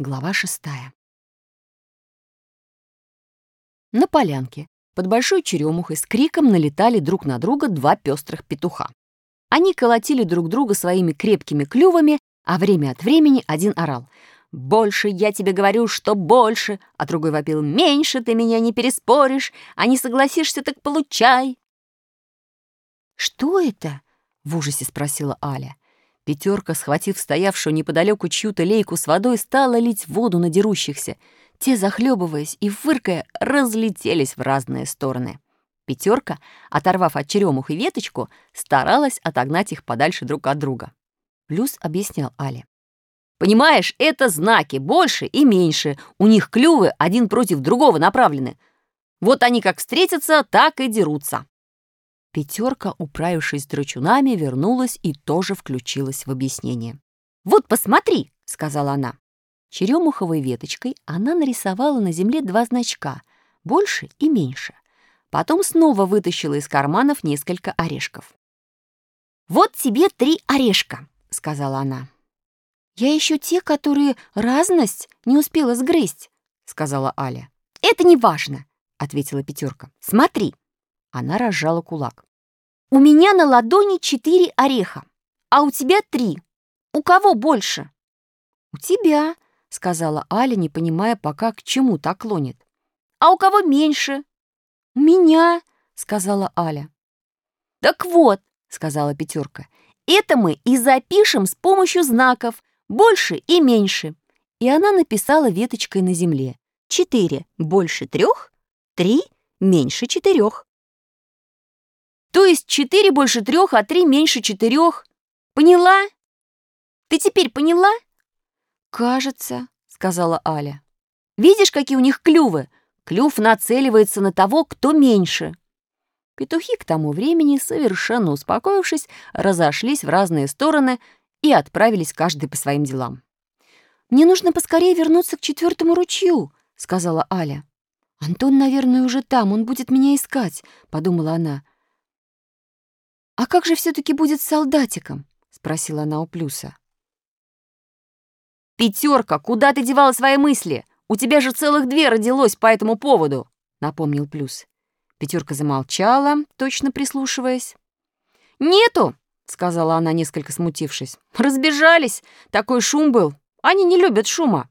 Глава шестая. На полянке под большой черемухой с криком налетали друг на друга два пестрых петуха. Они колотили друг друга своими крепкими клювами, а время от времени один орал. «Больше, я тебе говорю, что больше!» А другой вопил «Меньше ты меня не переспоришь, а не согласишься, так получай!» «Что это?» — в ужасе спросила Аля. Пятерка, схватив стоявшую неподалеку чью-то лейку с водой, стала лить воду на дерущихся. Те, захлебываясь и фыркая, разлетелись в разные стороны. Пятерка, оторвав от черемух и веточку, старалась отогнать их подальше друг от друга. Плюс объяснял Але. «Понимаешь, это знаки, больше и меньше. У них клювы один против другого направлены. Вот они как встретятся, так и дерутся. Пятерка, управившись драчунами, вернулась и тоже включилась в объяснение. «Вот посмотри!» — сказала она. Черемуховой веточкой она нарисовала на земле два значка — больше и меньше. Потом снова вытащила из карманов несколько орешков. «Вот тебе три орешка», — сказала она. «Я еще те, которые разность не успела сгрызть», — сказала Аля. «Это не важно», — ответила пятерка. «Смотри». Она разжала кулак. «У меня на ладони четыре ореха, а у тебя три. У кого больше?» «У тебя», — сказала Аля, не понимая пока, к чему так клонит. «А у кого меньше?» «У меня», — сказала Аля. «Так вот», — сказала пятерка, «это мы и запишем с помощью знаков «больше» и «меньше». И она написала веточкой на земле. «Четыре больше трех, три меньше четырех». То есть четыре больше трех, а три меньше четырех. Поняла? Ты теперь поняла? Кажется, сказала Аля. Видишь, какие у них клювы? Клюв нацеливается на того, кто меньше. Петухи к тому времени, совершенно успокоившись, разошлись в разные стороны и отправились каждый по своим делам. «Мне нужно поскорее вернуться к четвертому ручью», — сказала Аля. «Антон, наверное, уже там, он будет меня искать», — подумала она. «А как же все таки будет с солдатиком?» — спросила она у Плюса. «Пятерка, куда ты девала свои мысли? У тебя же целых две родилось по этому поводу!» — напомнил Плюс. Пятерка замолчала, точно прислушиваясь. «Нету!» — сказала она, несколько смутившись. «Разбежались! Такой шум был! Они не любят шума!»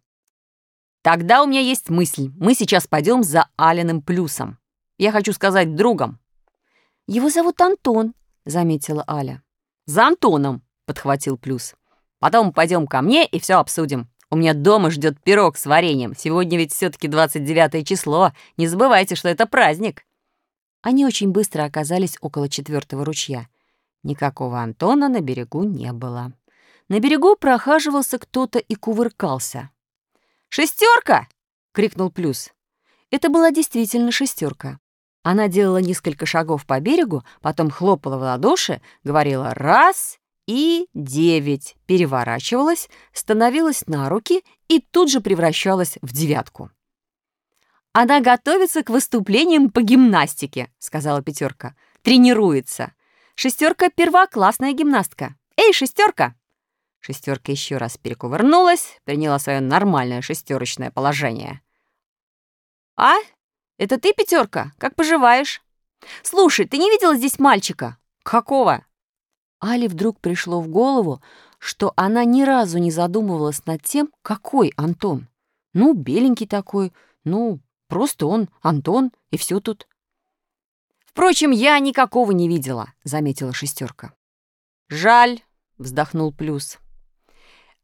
«Тогда у меня есть мысль. Мы сейчас пойдем за Алиным Плюсом. Я хочу сказать другом». «Его зовут Антон», заметила Аля. «За Антоном!» — подхватил Плюс. «Потом пойдем ко мне и все обсудим. У меня дома ждет пирог с вареньем. Сегодня ведь все таки 29 число. Не забывайте, что это праздник». Они очень быстро оказались около четвертого ручья. Никакого Антона на берегу не было. На берегу прохаживался кто-то и кувыркался. «Шестерка!» — крикнул Плюс. Это была действительно шестерка. Она делала несколько шагов по берегу, потом хлопала в ладоши, говорила «раз» и «девять», переворачивалась, становилась на руки и тут же превращалась в девятку. «Она готовится к выступлениям по гимнастике», — сказала пятерка. «Тренируется. Шестерка — первоклассная гимнастка. Эй, шестерка!» Шестерка еще раз перекувырнулась, приняла свое нормальное шестерочное положение. «А, «Это ты, пятерка? Как поживаешь?» «Слушай, ты не видела здесь мальчика?» «Какого?» Али вдруг пришло в голову, что она ни разу не задумывалась над тем, какой Антон. Ну, беленький такой, ну, просто он, Антон, и все тут. «Впрочем, я никакого не видела», — заметила шестерка. «Жаль», — вздохнул Плюс.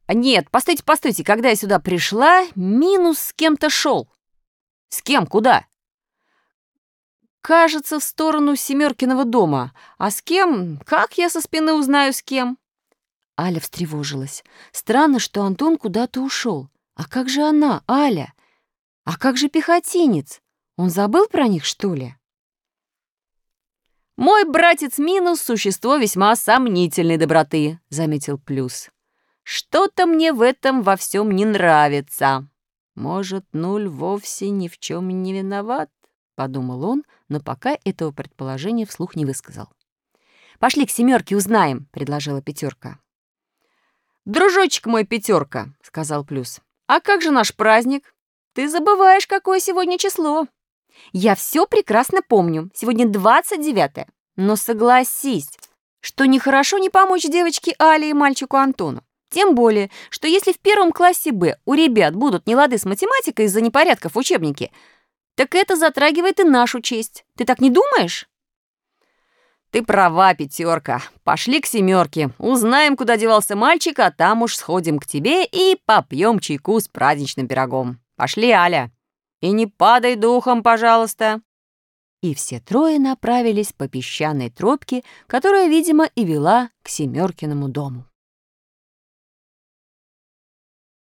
«Нет, постойте, постойте, когда я сюда пришла, Минус с кем-то шел». «С кем? Куда?» Кажется, в сторону Семеркиного дома. А с кем? Как я со спины узнаю, с кем?» Аля встревожилась. Странно, что Антон куда-то ушел. А как же она, Аля? А как же пехотинец? Он забыл про них, что ли? «Мой братец Минус — существо весьма сомнительной доброты», — заметил Плюс. «Что-то мне в этом во всем не нравится. Может, Нуль вовсе ни в чем не виноват?» — подумал он, но пока этого предположения вслух не высказал. «Пошли к семерке узнаем», — предложила пятерка. «Дружочек мой пятерка, сказал Плюс. А как же наш праздник? Ты забываешь, какое сегодня число. Я все прекрасно помню. Сегодня 29 Но согласись, что нехорошо не помочь девочке Але и мальчику Антону. Тем более, что если в первом классе Б у ребят будут нелады с математикой из-за непорядков в учебнике, так это затрагивает и нашу честь. Ты так не думаешь? Ты права, пятерка. Пошли к семерке. Узнаем, куда девался мальчик, а там уж сходим к тебе и попьем чайку с праздничным пирогом. Пошли, Аля. И не падай духом, пожалуйста. И все трое направились по песчаной тропке, которая, видимо, и вела к Семеркиному дому.